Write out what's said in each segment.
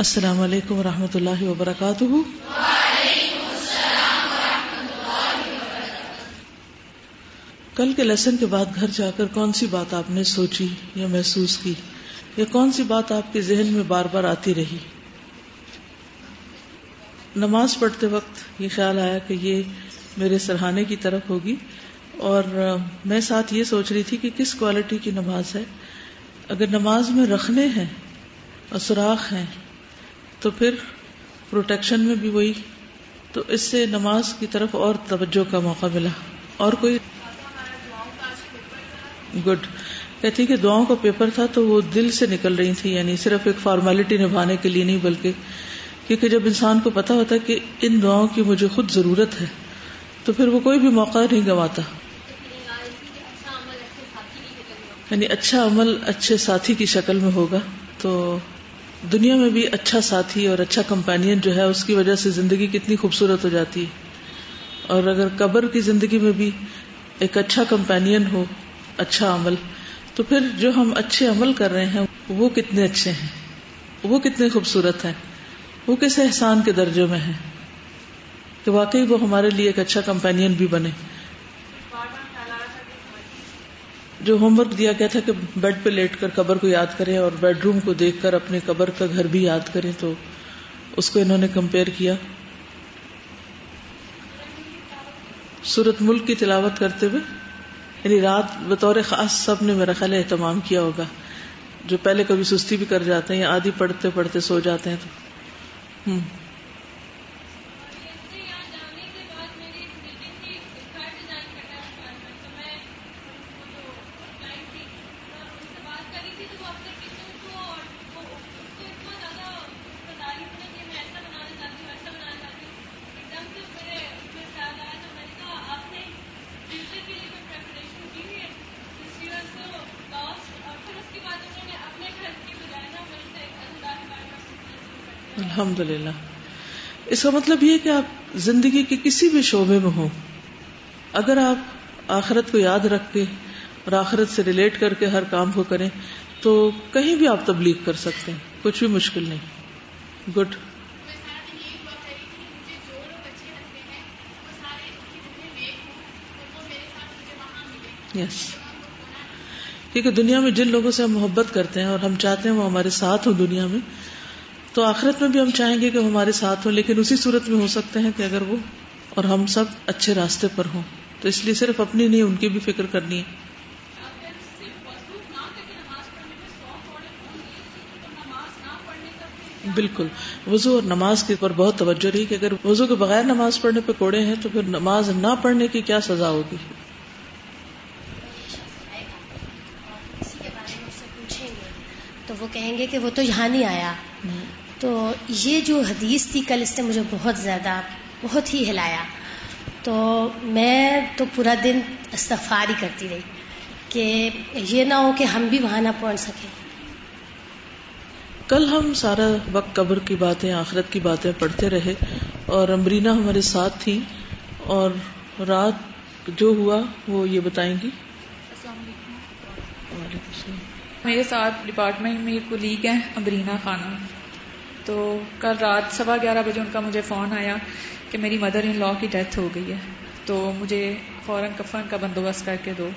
السلام علیکم و رحمۃ اللہ وبرکاتہ۔ کل کے لیسن کے بعد گھر جا کر کون سی بات آپ نے سوچی یا محسوس کی؟ یا کون سی بات آپ کے ذہن میں بار بار آتی رہی؟ نماز پڑھتے وقت یہ خیال آیا کہ یہ میرے سرہانے کی طرف ہوگی اور میں ساتھ یہ سوچ رہی تھی کہ کس کوالٹی کی نماز ہے؟ اگر نماز میں رکھنے ہیں اور سوراخ ہیں تو پھر پروٹیکشن میں بھی وہی۔ تو اس سے نماز کی طرف اور توجہ کا موقع ملا۔ اور کوئی گڈ کہتی کہ دعاؤں کا پیپر تھا تو وہ دل سے نکل رہی تھی یعنی صرف ایک فارمیلٹی نبھانے کے لیے نہیں بلکہ کیونکہ جب انسان کو پتا ہوتا کہ ان دعاؤں کی مجھے خود ضرورت ہے، تو پھر وہ کوئی بھی موقع نہیں گواتا یعنی اچھا عمل اچھے ساتھی کی شکل میں ہوگا تو دنیا میں بھی اچھا ساتھی اور اچھا کمپینین جو ہے اس کی وجہ سے زندگی کتنی خوبصورت ہو جاتی ہے۔ اور اگر قبر کی زندگی میں بھی ایک اچھا کمپینین ہو اچھا عمل، تو پھر جو ہم اچھے عمل کر رہے ہیں، وہ کتنے اچھے ہیں، وہ کتنے خوبصورت ہیں، وہ کس احسان کے درجے میں ہیں۔ کہ واقعی وہ ہمارے لیے ایک اچھا کمپینین بھی بنے۔ جو ہوم ورک دیا گیا تھا کہ بیڈ پہ لیٹ کر قبر کو یاد کریں اور بیڈ روم کو دیکھ کر اپنے قبر کا گھر بھی یاد کریں تو اس کو انہوں نے کمپیئر کیا۔ سورت ملک کی تلاوت کرتے ہوئے یعنی رات بطور خاص سب نے میرا خیال اہتمام کیا ہوگا۔ جو پہلے کبھی سستی بھی کر جاتے ہیں یا آدھی پڑھتے پڑھتے سو جاتے ہیں تو۔ ہوں الحمد للہ اس کا مطلب یہ کہ آپ زندگی کے کسی بھی شعبے میں ہوں، اگر آپ آخرت کو یاد رکھ کے اور آخرت سے ریلیٹ کر کے ہر کام کو کریں، تو کہیں بھی آپ تبلیغ کر سکتے ہیں، کچھ بھی مشکل نہیں۔ گڈ۔ یس۔ کیونکہ دنیا میں جن لوگوں سے ہم محبت کرتے ہیں اور ہم چاہتے ہیں وہ ہمارے ساتھ ہوں دنیا میں تو آخرت میں بھی ہم چاہیں گے کہ ہمارے ساتھ ہوں، لیکن اسی صورت میں ہو سکتے ہیں کہ اگر وہ اور ہم سب اچھے راستے پر ہوں۔ تو اس لیے صرف اپنی نہیں، ان کی بھی فکر کرنی ہے۔ بالکل۔ وضو اور نماز کے اوپر بہت توجہ رہی کہ اگر وضو کے بغیر نماز پڑھنے پہ کوڑے ہیں تو پھر نماز نہ پڑھنے کی کیا سزا ہوگی؟ تو وہ کہیں گے کہ وہ تو یہاں نہیں آیا۔ تو یہ جو حدیث تھی، کل اس نے مجھے بہت زیادہ، بہت ہی ہلایا۔ تو میں تو پورا دن استفاری کرتی رہی کہ یہ نہ ہو کہ ہم بھی وہاں نہ پہنچ سکیں۔ کل ہم سارا وقت قبر کی باتیں، آخرت کی باتیں پڑھتے رہے اور امرینا ہمارے ساتھ تھی اور رات جو ہوا وہ یہ بتائیں گی۔ میرے ساتھ ڈپارٹمنٹ میں ایک کولیگ ہیں، امرینا خانہ تو کل رات سوا گیارہ بجے ان کا مجھے فون آیا کہ میری مدر ان لا کی ڈیتھ ہو گئی ہے۔ تو مجھے فوراً کفن کا بندوبست کر کے دو۔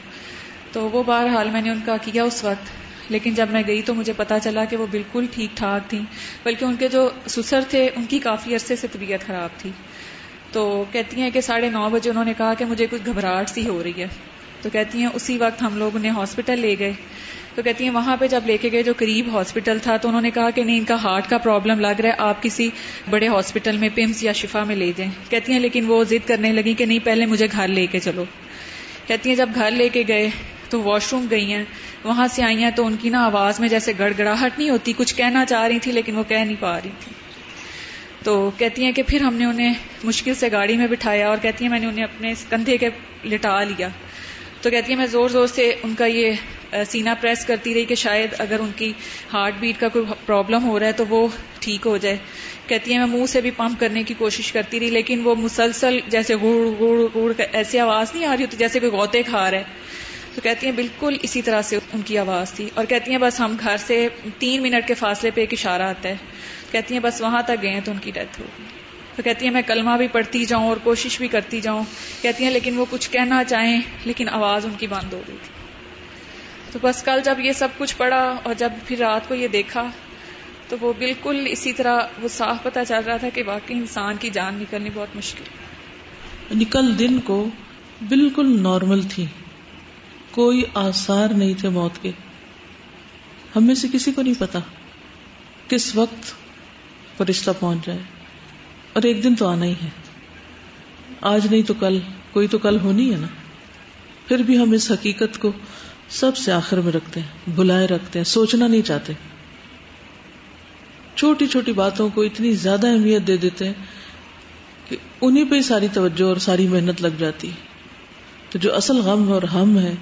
تو وہ بہرحال میں نے ان کا کیا اس وقت۔ لیکن جب میں گئی تو مجھے پتا چلا کہ وہ بالکل ٹھیک ٹھاک تھیں، بلکہ ان کے جو سسر تھے، ان کی کافی عرصے سے طبیعت خراب تھی۔ تو کہتی ہیں کہ ساڑھے نو بجے انہوں نے کہا کہ مجھے کچھ گھبراہٹ سی ہو رہی ہے۔ تو کہتی ہیں اسی وقت ہم لوگ انہیں ہاسپٹل لے گئے۔ تو کہتی ہیں وہاں پہ جب لے کے گئے جو قریب ہاسپٹل تھا تو انہوں نے کہا کہ نہیں، ان کا ہارٹ کا پرابلم لگ رہا ہے، آپ کسی بڑے ہاسپٹل میں پمس یا شفا میں لے جائیں۔ کہتی ہیں لیکن وہ ضد کرنے لگی کہ نہیں، پہلے مجھے گھر لے کے چلو۔ کہتی ہیں جب گھر لے کے گئے تو واش روم گئی ہیں، وہاں سے آئی ہیں تو ان کی نا آواز میں جیسے گڑ گڑاہٹ نہیں ہوتی، کچھ کہنا چاہ رہی تھی لیکن وہ کہہ نہیں پا رہی تھی۔ تو کہتی ہیں کہ پھر ہم نے انہیں مشکل سے گاڑی میں بٹھایا اور کہتی ہیں میں نے انہیں اپنے کندھے کے لٹا لیا۔ تو کہتی ہے میں زور زور سے ان کا یہ سینا پریس کرتی رہی کہ شاید اگر ان کی ہارٹ بیٹ کا کوئی پرابلم ہو رہا ہے تو وہ ٹھیک ہو جائے۔ کہتی ہے میں منہ سے بھی پمپ کرنے کی کوشش کرتی رہی، لیکن وہ مسلسل جیسے گڑ گڑ گڑ ایسی آواز نہیں آ رہی ہوتی جیسے کوئی غوطے کھا رہا ہے۔ تو کہتی ہیں، بالکل اسی طرح سے ان کی آواز تھی۔ اور کہتی ہیں، بس ہم گھر سے تین منٹ کے فاصلے پہ ایک اشارہ آتا ہے۔ کہتی ہیں، بس وہاں تک گئے ہیں تو ان کی ڈیتھ ہو گئی۔ تو کہتی ہیں، میں کلمہ بھی پڑھتی جاؤں اور کوشش بھی کرتی جاؤں. کہتی ہیں، لیکن وہ کچھ کہنا چاہیں، لیکن آواز ان کی بند ہو گئی تھی. تو بس کل جب یہ سب کچھ پڑا اور جب پھر رات کو یہ دیکھا، تو وہ بالکل اسی طرح وہ صاف پتہ چل رہا تھا کہ واقعی انسان کی جان نکلنی بہت مشکل نکل دن کو بالکل نارمل تھی۔ کوئی آثار نہیں تھے موت کے۔ ہم میں سے کسی کو نہیں پتا کس وقت فرشتہ پہنچ جائے۔ اور ایک دن تو آنا ہی ہے۔ آج نہیں تو کل، کوئی تو کل ہونی ہے نا۔ پھر بھی ہم اس حقیقت کو سب سے آخر میں رکھتے ہیں، بلائے رکھتے ہیں، سوچنا نہیں چاہتے۔ چھوٹی چھوٹی باتوں کو اتنی زیادہ اہمیت دے دیتے ہیں کہ انہیں پہ ساری توجہ اور ساری محنت لگ جاتی تو جو اصل غم اور ہم ہے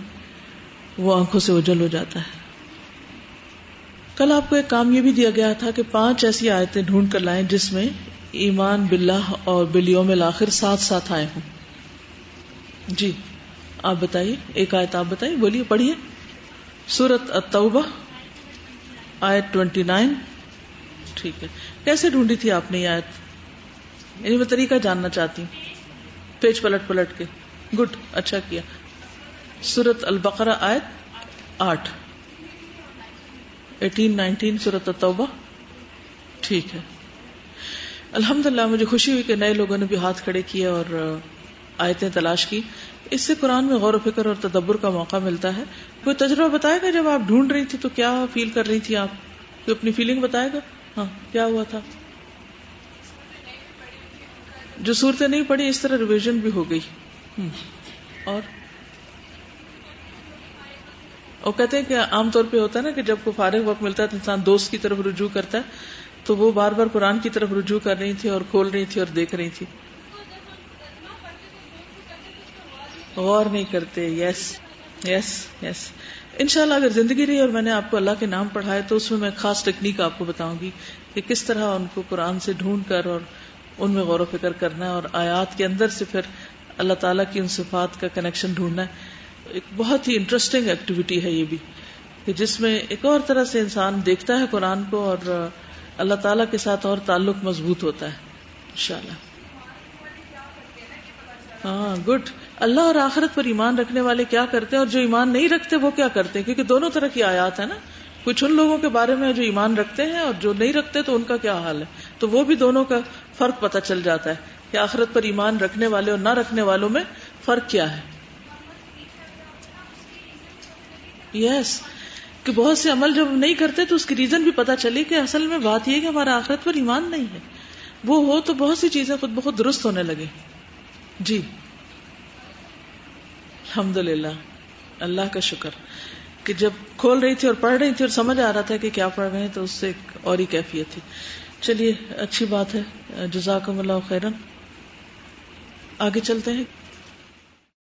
وہ آنکھوں سے اجل ہو جاتا ہے۔ کل آپ کو ایک کام یہ بھی دیا گیا تھا کہ پانچ ایسی آیتیں ڈھونڈ کر لائیں جس میں ایمان باللہ اور بلیوم الاخر ساتھ ساتھ آئے ہوں۔ جی آپ بتائیے، ایک آیت آپ بتائیے، بولیے، پڑھیے۔ سورت التوبہ، آیت ٹوینٹی نائن ٹھیک ہے۔ کیسے ڈھونڈی تھی آپ نے یہ آیت؟ یعنی میں طریقہ جاننا چاہتی ہوں۔ پیج پلٹ پلٹ کے۔ گڈ اچھا کیا۔ سورت البقرہ، آیت آٹھ۔ ایٹین نائنٹین سورت التوبہ۔ ٹھیک ہے۔ الحمد للہ مجھے خوشی ہوئی کہ نئے لوگوں نے بھی ہاتھ کھڑے کیے اور آیتیں تلاش کی۔ اس سے قرآن میں غور و فکر اور تدبر کا موقع ملتا ہے۔ کوئی تجربہ بتائے گا جب آپ ڈھونڈ رہی تھی تو کیا فیل کر رہی تھی آپ؟ کوئی اپنی فیلنگ بتائے گا؟ ہاں کیا ہوا تھا؟ جو صورتیں نہیں پڑی اس طرح ریویژن بھی ہو گئی۔ اور؟ وہ کہتے ہیں کہ عام طور پہ ہوتا ہے نا کہ جب کو فارغ وقت ملتا ہے تو انسان دوست کی طرف رجوع کرتا ہے، تو وہ بار بار قرآن کی طرف رجوع کر رہی تھی اور کھول رہی تھی اور دیکھ رہی تھی۔ غور نہیں کرتے یس یس یس ان شاء اللہ اگر زندگی رہی اور میں نے آپ کو اللہ کے نام پڑھائے تو اس میں میں خاص ٹیکنیک آپ کو بتاؤں گی کہ کس طرح ان کو قرآن سے ڈھونڈ کر اور ان میں غور و فکر کرنا ہے اور آیات کے اندر سے پھر اللہ تعالیٰ کی ان صفات کا کنیکشن ڈھونڈنا ہے۔ ایک بہت ہی انٹرسٹنگ ایکٹیویٹی ہے یہ بھی، کہ جس میں ایک اور طرح سے انسان دیکھتا ہے قرآن کو اور اللہ تعالیٰ کے ساتھ اور تعلق مضبوط ہوتا ہے ان شاء اللہ ہاں گڈ اللہ اور آخرت پر ایمان رکھنے والے کیا کرتے ہیں اور جو ایمان نہیں رکھتے وہ کیا کرتے ہیں؟ کیونکہ دونوں طرح کی آیات ہے نا۔ کچھ ان لوگوں کے بارے میں جو ایمان رکھتے ہیں اور جو نہیں رکھتے تو ان کا کیا حال ہے؟ تو وہ بھی دونوں کا فرق پتہ چل جاتا ہے کہ آخرت پر ایمان رکھنے والے اور نہ رکھنے والوں میں فرق کیا ہے۔ یس yes. کہ بہت سے عمل جب نہیں کرتے تو اس کی ریزن بھی پتا چلی کہ اصل میں بات یہ کہ ہمارا آخرت پر ایمان نہیں ہے۔ وہ ہو تو بہت سی چیزیں خود بہت درست ہونے لگے جی۔ الحمد للہ اللہ کا شکر۔ کہ جب کھول رہی تھی اور پڑھ رہی تھی اور سمجھ آ رہا تھا کہ کیا پڑھ رہے ہیں تو اس سے ایک اور ہی کیفیت تھی۔ چلیے، اچھی بات ہے۔ جزاکم اللہ خیرن۔ آگے چلتے ہیں۔